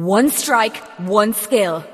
One strike, one skill.